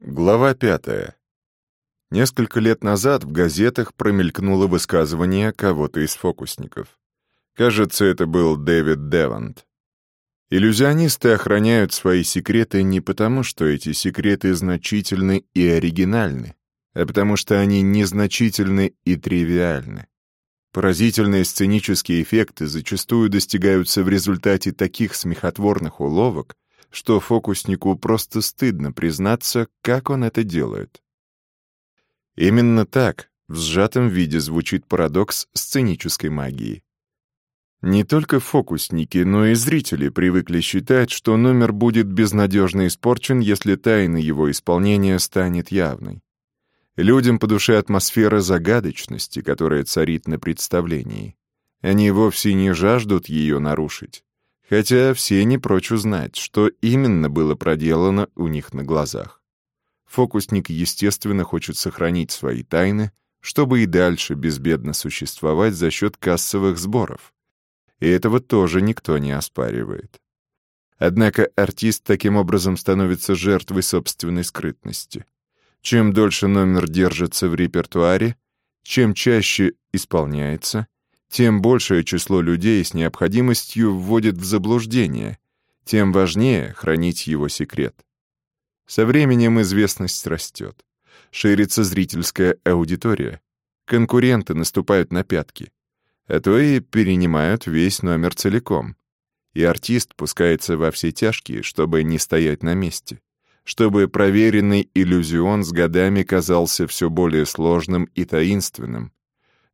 Глава пятая. Несколько лет назад в газетах промелькнуло высказывание кого-то из фокусников. Кажется, это был Дэвид Девант. Иллюзионисты охраняют свои секреты не потому, что эти секреты значительны и оригинальны, а потому что они незначительны и тривиальны. Поразительные сценические эффекты зачастую достигаются в результате таких смехотворных уловок, что фокуснику просто стыдно признаться, как он это делает. Именно так, в сжатом виде звучит парадокс сценической магии. Не только фокусники, но и зрители привыкли считать, что номер будет безнадежно испорчен, если тайна его исполнения станет явной. Людям по душе атмосфера загадочности, которая царит на представлении. Они вовсе не жаждут ее нарушить хотя все не прочь узнать, что именно было проделано у них на глазах. Фокусник, естественно, хочет сохранить свои тайны, чтобы и дальше безбедно существовать за счет кассовых сборов. И этого тоже никто не оспаривает. Однако артист таким образом становится жертвой собственной скрытности. Чем дольше номер держится в репертуаре, чем чаще исполняется — тем большее число людей с необходимостью вводит в заблуждение, тем важнее хранить его секрет. Со временем известность растет. Ширится зрительская аудитория. Конкуренты наступают на пятки. А то и перенимают весь номер целиком. И артист пускается во все тяжкие, чтобы не стоять на месте. Чтобы проверенный иллюзион с годами казался все более сложным и таинственным,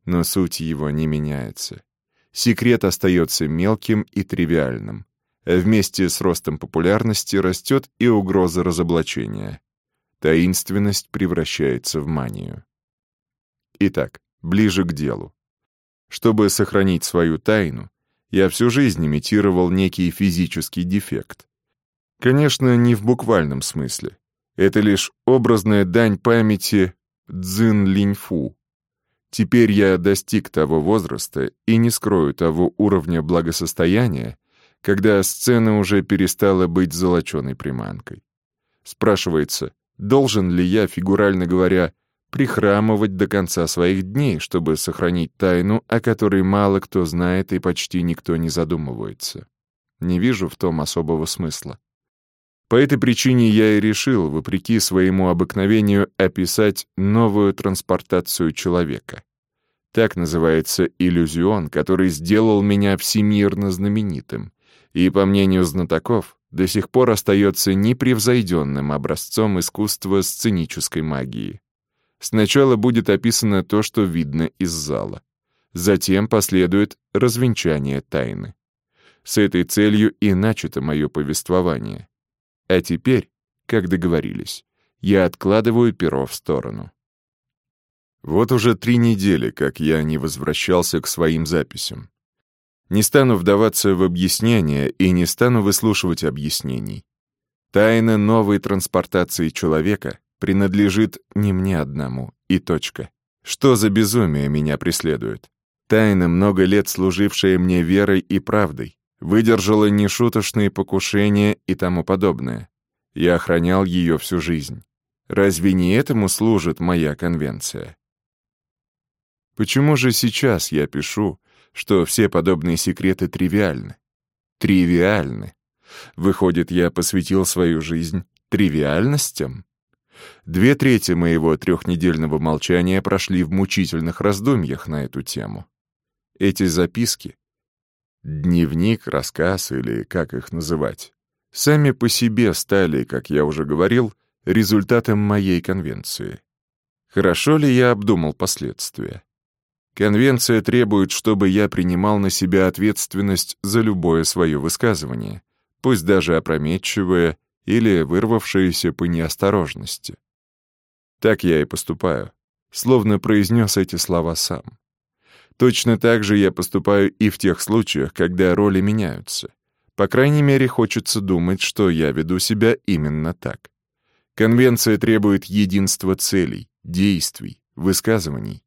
но суть его не меняется. Секрет остается мелким и тривиальным. Вместе с ростом популярности растет и угроза разоблачения. Таинственность превращается в манию. Итак, ближе к делу. Чтобы сохранить свою тайну, я всю жизнь имитировал некий физический дефект. Конечно, не в буквальном смысле. Это лишь образная дань памяти Цзин Линьфу, Теперь я достиг того возраста и не скрою того уровня благосостояния, когда сцена уже перестала быть золоченой приманкой. Спрашивается, должен ли я, фигурально говоря, прихрамывать до конца своих дней, чтобы сохранить тайну, о которой мало кто знает и почти никто не задумывается. Не вижу в том особого смысла. По этой причине я и решил, вопреки своему обыкновению, описать новую транспортацию человека. Так называется иллюзион, который сделал меня всемирно знаменитым, и, по мнению знатоков, до сих пор остается непревзойденным образцом искусства сценической магии. Сначала будет описано то, что видно из зала. Затем последует развенчание тайны. С этой целью и начато мое повествование. А теперь, как договорились, я откладываю перо в сторону. Вот уже три недели, как я не возвращался к своим записям. Не стану вдаваться в объяснения и не стану выслушивать объяснений. Тайна новой транспортации человека принадлежит не мне одному, и точка. Что за безумие меня преследует? Тайна, много лет служившая мне верой и правдой, выдержала нешуточные покушения и тому подобное. Я охранял ее всю жизнь. Разве не этому служит моя конвенция? Почему же сейчас я пишу, что все подобные секреты тривиальны? Тривиальны. Выходит, я посвятил свою жизнь тривиальностям? Две трети моего трехнедельного молчания прошли в мучительных раздумьях на эту тему. Эти записки Дневник, рассказ или как их называть, сами по себе стали, как я уже говорил, результатом моей конвенции. Хорошо ли я обдумал последствия? Конвенция требует, чтобы я принимал на себя ответственность за любое свое высказывание, пусть даже опрометчивое или вырвавшееся по неосторожности. Так я и поступаю, словно произнес эти слова сам. Точно так же я поступаю и в тех случаях, когда роли меняются. По крайней мере, хочется думать, что я веду себя именно так. Конвенция требует единства целей, действий, высказываний.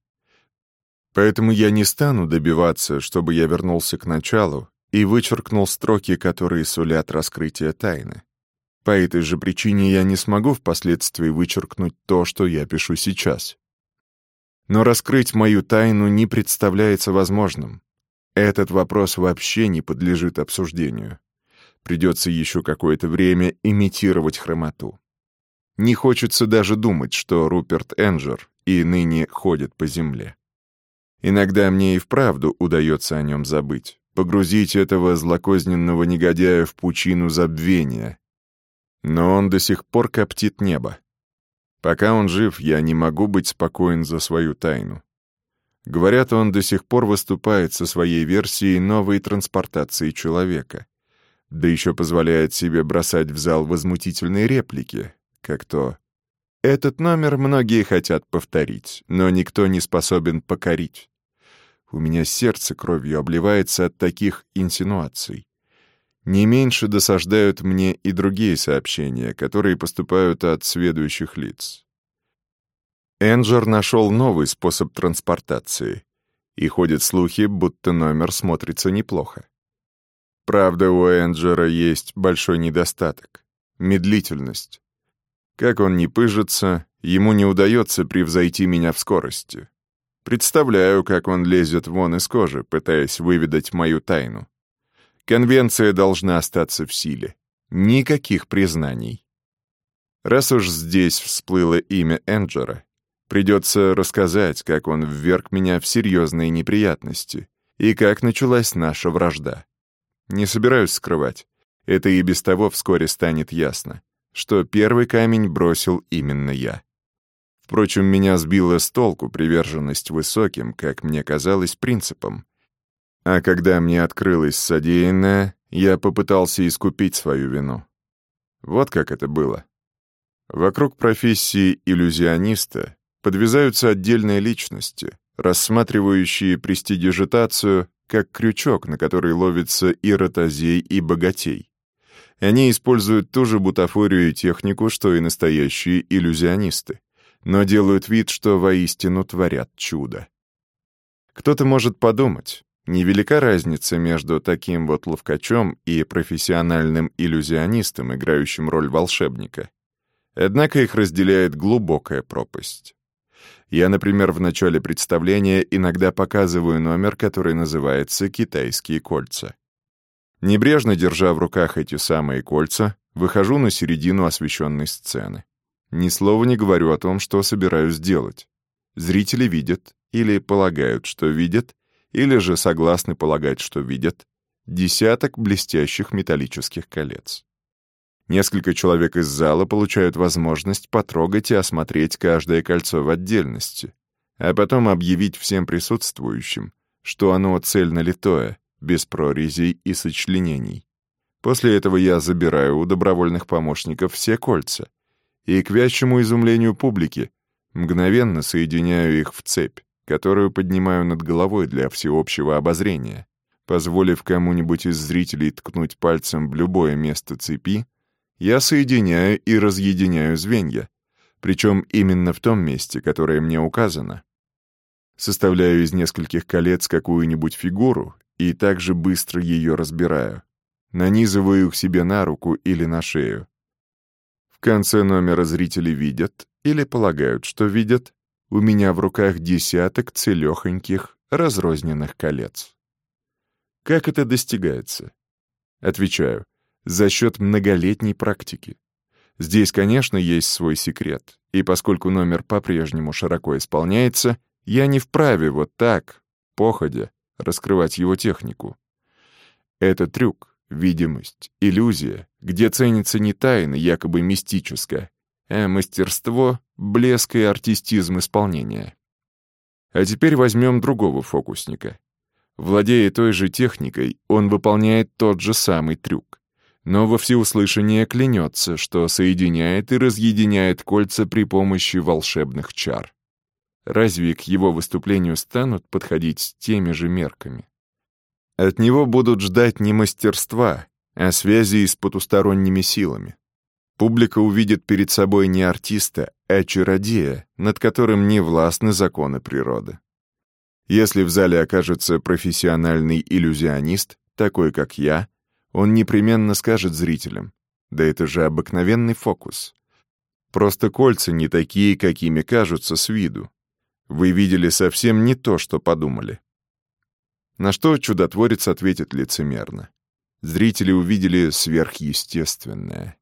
Поэтому я не стану добиваться, чтобы я вернулся к началу и вычеркнул строки, которые сулят раскрытие тайны. По этой же причине я не смогу впоследствии вычеркнуть то, что я пишу сейчас. Но раскрыть мою тайну не представляется возможным. Этот вопрос вообще не подлежит обсуждению. Придется еще какое-то время имитировать хромоту. Не хочется даже думать, что Руперт Энджер и ныне ходит по земле. Иногда мне и вправду удается о нем забыть, погрузить этого злокозненного негодяя в пучину забвения. Но он до сих пор коптит небо. Пока он жив, я не могу быть спокоен за свою тайну. Говорят, он до сих пор выступает со своей версией новой транспортации человека. Да еще позволяет себе бросать в зал возмутительные реплики, как то «Этот номер многие хотят повторить, но никто не способен покорить». У меня сердце кровью обливается от таких инсинуаций. Не меньше досаждают мне и другие сообщения, которые поступают от сведущих лиц. Энджер нашел новый способ транспортации, и ходят слухи, будто номер смотрится неплохо. Правда, у Энджера есть большой недостаток — медлительность. Как он не пыжится, ему не удается превзойти меня в скорости. Представляю, как он лезет вон из кожи, пытаясь выведать мою тайну. Конвенция должна остаться в силе. Никаких признаний. Раз уж здесь всплыло имя Энджера, придется рассказать, как он вверг меня в серьезные неприятности и как началась наша вражда. Не собираюсь скрывать. Это и без того вскоре станет ясно, что первый камень бросил именно я. Впрочем, меня сбила с толку приверженность высоким, как мне казалось, принципам, а когда мне открылось содеянное, я попытался искупить свою вину. Вот как это было. Вокруг профессии иллюзиониста подвязаются отдельные личности, рассматривающие престидижитацию как крючок, на который ловится и ротозей, и богатей. Они используют ту же бутафорию и технику, что и настоящие иллюзионисты, но делают вид, что воистину творят чудо. Кто-то может подумать, Невелика разница между таким вот ловкачом и профессиональным иллюзионистом, играющим роль волшебника. Однако их разделяет глубокая пропасть. Я, например, в начале представления иногда показываю номер, который называется «Китайские кольца». Небрежно держа в руках эти самые кольца, выхожу на середину освещенной сцены. Ни слова не говорю о том, что собираюсь делать. Зрители видят, или полагают, что видят, или же согласны полагать, что видят, десяток блестящих металлических колец. Несколько человек из зала получают возможность потрогать и осмотреть каждое кольцо в отдельности, а потом объявить всем присутствующим, что оно цельно литое, без прорезей и сочленений. После этого я забираю у добровольных помощников все кольца и, к вящему изумлению публики, мгновенно соединяю их в цепь которую поднимаю над головой для всеобщего обозрения. Позволив кому-нибудь из зрителей ткнуть пальцем в любое место цепи, я соединяю и разъединяю звенья, причем именно в том месте, которое мне указано. Составляю из нескольких колец какую-нибудь фигуру и также быстро ее разбираю. Нанизываю их себе на руку или на шею. В конце номера зрители видят или полагают, что видят у меня в руках десяток целехоньких разрозненных колец. Как это достигается? Отвечаю, за счет многолетней практики. Здесь, конечно, есть свой секрет, и поскольку номер по-прежнему широко исполняется, я не вправе вот так, походя, раскрывать его технику. Это трюк, видимость, иллюзия, где ценится не тайна, якобы мистическая, а мастерство, блеск и артистизм исполнения. А теперь возьмем другого фокусника. Владея той же техникой, он выполняет тот же самый трюк, но во всеуслышание клянется, что соединяет и разъединяет кольца при помощи волшебных чар. Разве к его выступлению станут подходить с теми же мерками? От него будут ждать не мастерства, а связи с потусторонними силами. Публика увидит перед собой не артиста, а чародея, над которым не властны законы природы. Если в зале окажется профессиональный иллюзионист, такой как я, он непременно скажет зрителям, Да это же обыкновенный фокус. Просто кольца не такие, какими кажутся с виду. Вы видели совсем не то, что подумали. На что чудотворец ответит лицемерно. Зрители увидели сверхъестественное.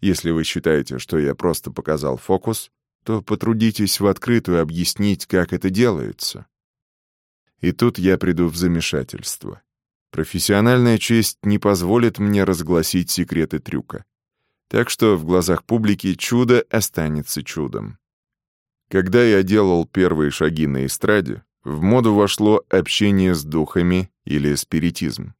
Если вы считаете, что я просто показал фокус, то потрудитесь в открытую объяснить, как это делается. И тут я приду в замешательство. Профессиональная честь не позволит мне разгласить секреты трюка. Так что в глазах публики чудо останется чудом. Когда я делал первые шаги на эстраде, в моду вошло общение с духами или спиритизм.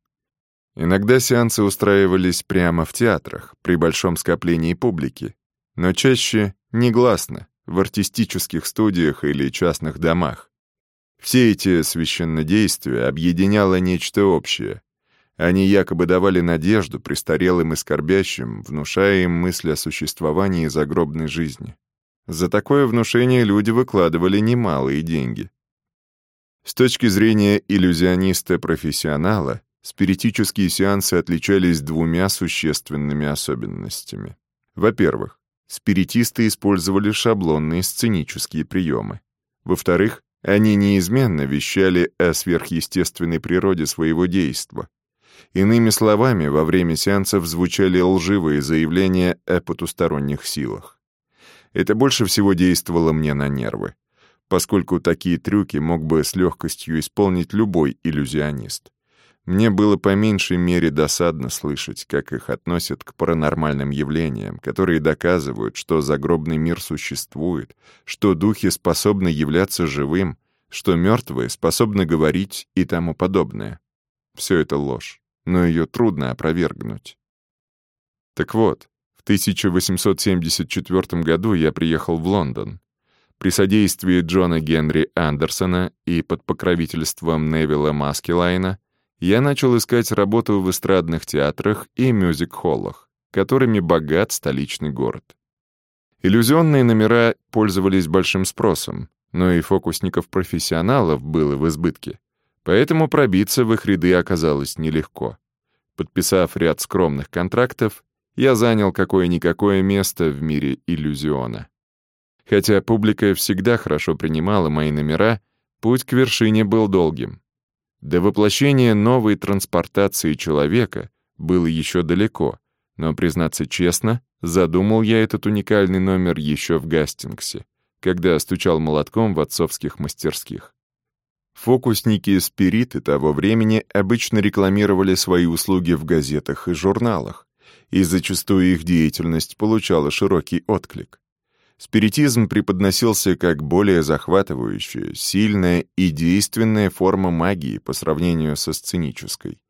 Иногда сеансы устраивались прямо в театрах, при большом скоплении публики, но чаще негласно, в артистических студиях или частных домах. Все эти священнодействия объединяло нечто общее. Они якобы давали надежду престарелым и скорбящим, внушая им мысль о существовании загробной жизни. За такое внушение люди выкладывали немалые деньги. С точки зрения иллюзиониста-профессионала, спиритические сеансы отличались двумя существенными особенностями. Во-первых, спиритисты использовали шаблонные сценические приемы. Во-вторых, они неизменно вещали о сверхъестественной природе своего действа. Иными словами, во время сеансов звучали лживые заявления о потусторонних силах. Это больше всего действовало мне на нервы, поскольку такие трюки мог бы с легкостью исполнить любой иллюзионист. Мне было по меньшей мере досадно слышать, как их относят к паранормальным явлениям, которые доказывают, что загробный мир существует, что духи способны являться живым, что мертвые способны говорить и тому подобное. Все это ложь, но ее трудно опровергнуть. Так вот, в 1874 году я приехал в Лондон. При содействии Джона Генри Андерсона и под покровительством Невилла Маскелайна я начал искать работу в эстрадных театрах и мюзик-холлах, которыми богат столичный город. Иллюзионные номера пользовались большим спросом, но и фокусников-профессионалов было в избытке, поэтому пробиться в их ряды оказалось нелегко. Подписав ряд скромных контрактов, я занял какое-никакое место в мире иллюзиона. Хотя публика всегда хорошо принимала мои номера, путь к вершине был долгим. До воплощения новой транспортации человека было еще далеко, но, признаться честно, задумал я этот уникальный номер еще в Гастингсе, когда стучал молотком в отцовских мастерских. Фокусники-спириты того времени обычно рекламировали свои услуги в газетах и журналах, и зачастую их деятельность получала широкий отклик. Спиритизм преподносился как более захватывающая, сильная и действенная форма магии по сравнению со сценической.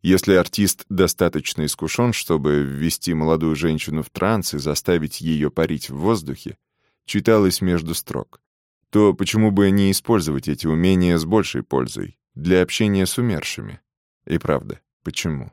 Если артист достаточно искушен, чтобы ввести молодую женщину в транс и заставить ее парить в воздухе, читалось между строк, то почему бы не использовать эти умения с большей пользой для общения с умершими? И правда, почему?